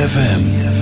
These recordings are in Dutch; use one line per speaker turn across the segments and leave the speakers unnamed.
ZFM.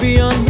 We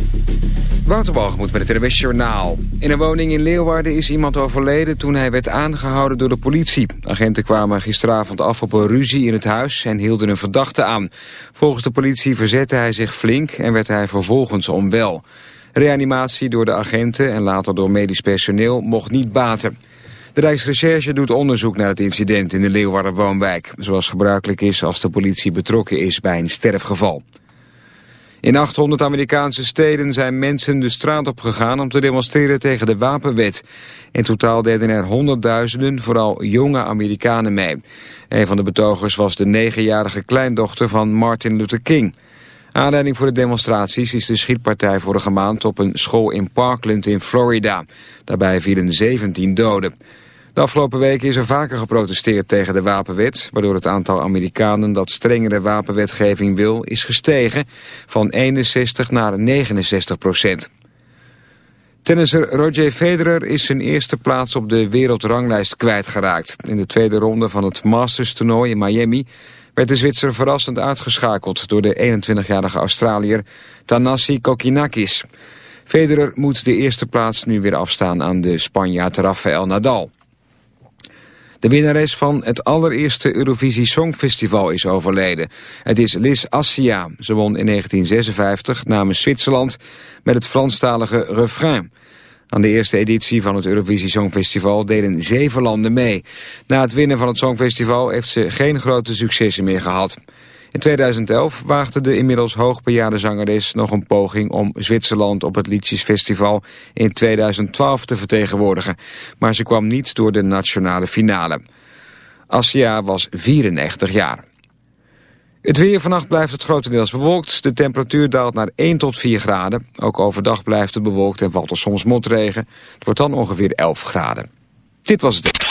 Wouter met het RWS. In een woning in Leeuwarden is iemand overleden toen hij werd aangehouden door de politie. Agenten kwamen gisteravond af op een ruzie in het huis en hielden een verdachte aan. Volgens de politie verzette hij zich flink en werd hij vervolgens onwel. Reanimatie door de agenten en later door medisch personeel mocht niet baten. De Rijksrecherche doet onderzoek naar het incident in de Leeuwarden woonwijk. Zoals gebruikelijk is als de politie betrokken is bij een sterfgeval. In 800 Amerikaanse steden zijn mensen de straat op gegaan om te demonstreren tegen de wapenwet. In totaal deden er honderdduizenden, vooral jonge Amerikanen mee. Een van de betogers was de negenjarige kleindochter van Martin Luther King. Aanleiding voor de demonstraties is de schietpartij vorige maand op een school in Parkland in Florida. Daarbij vielen 17 doden. De afgelopen weken is er vaker geprotesteerd tegen de wapenwet... waardoor het aantal Amerikanen dat strengere wapenwetgeving wil is gestegen... van 61 naar 69 procent. Tennisser Roger Federer is zijn eerste plaats op de wereldranglijst kwijtgeraakt. In de tweede ronde van het Masters-toernooi in Miami... werd de Zwitser verrassend uitgeschakeld door de 21-jarige Australiër Tanasi Kokinakis. Federer moet de eerste plaats nu weer afstaan aan de Spanjaard Rafael Nadal. De winnares van het allereerste Eurovisie Songfestival is overleden. Het is Liz Assia. Ze won in 1956 namens Zwitserland met het Franstalige refrain. Aan de eerste editie van het Eurovisie Songfestival deden zeven landen mee. Na het winnen van het Songfestival heeft ze geen grote successen meer gehad. In 2011 waagde de inmiddels hoogbejaarde zangeres nog een poging om Zwitserland op het Liedjesfestival in 2012 te vertegenwoordigen. Maar ze kwam niet door de nationale finale. Assia was 94 jaar. Het weer vannacht blijft het grotendeels bewolkt. De temperatuur daalt naar 1 tot 4 graden. Ook overdag blijft het bewolkt en valt er soms motregen. Het wordt dan ongeveer 11 graden. Dit was het.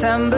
September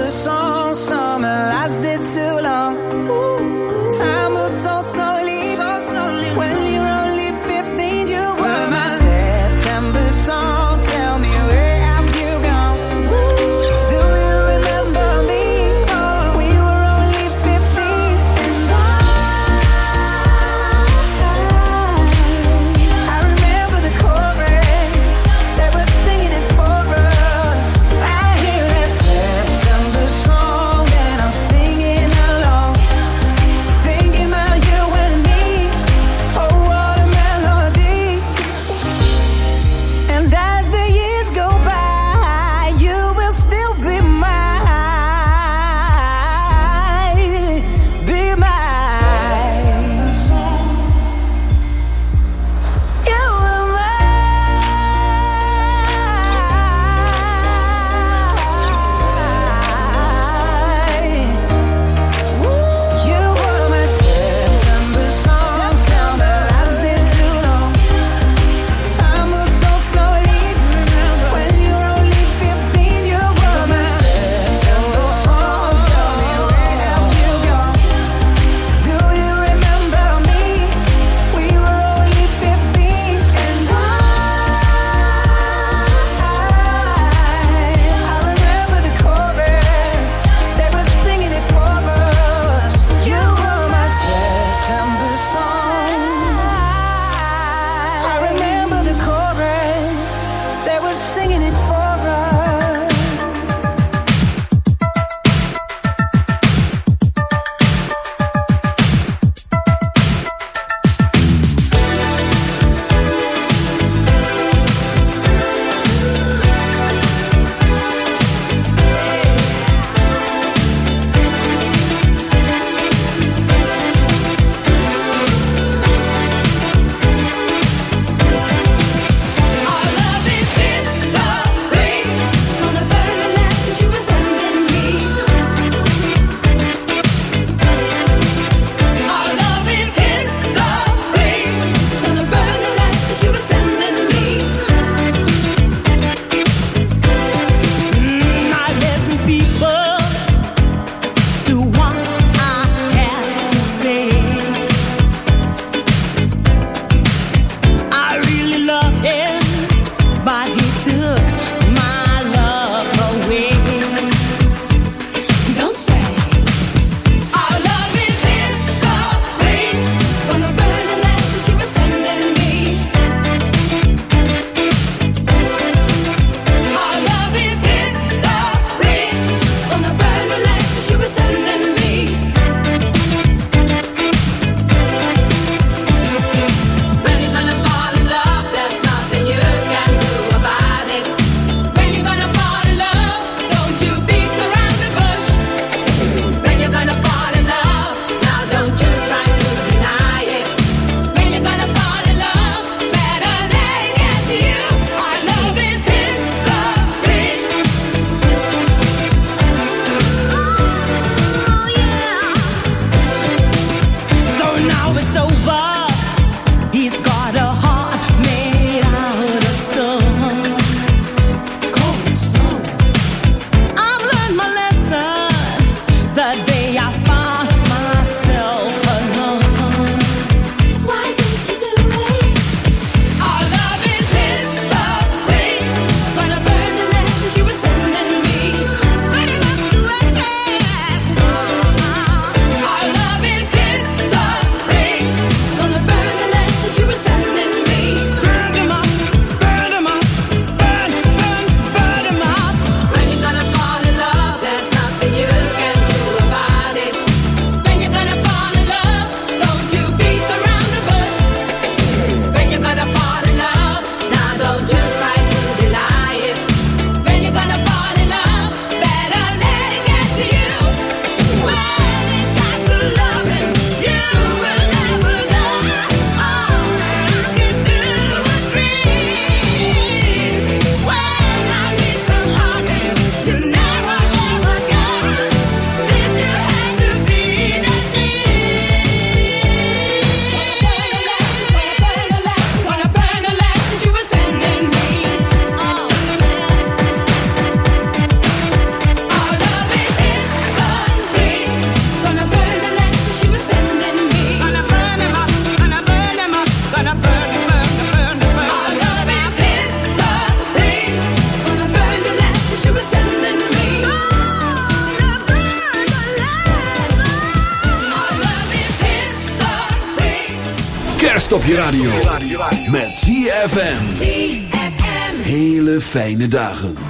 fijne dagen.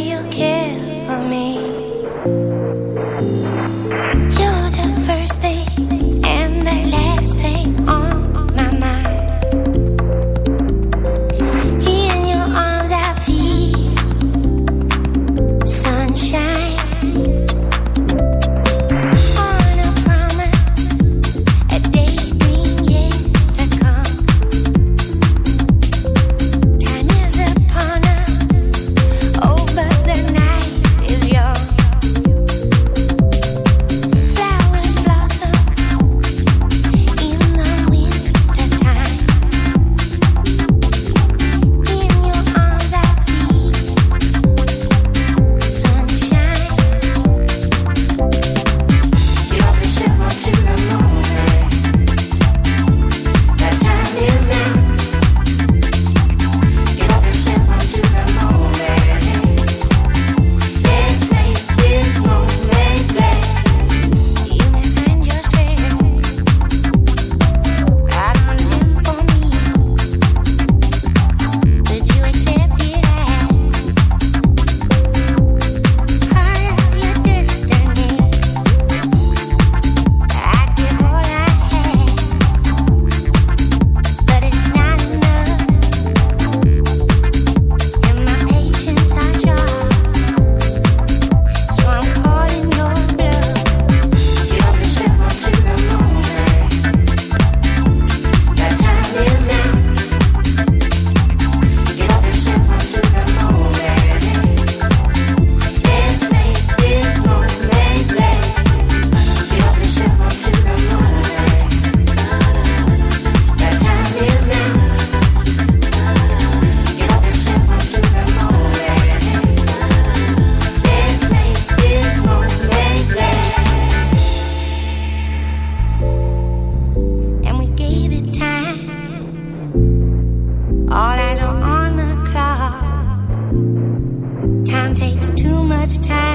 much time.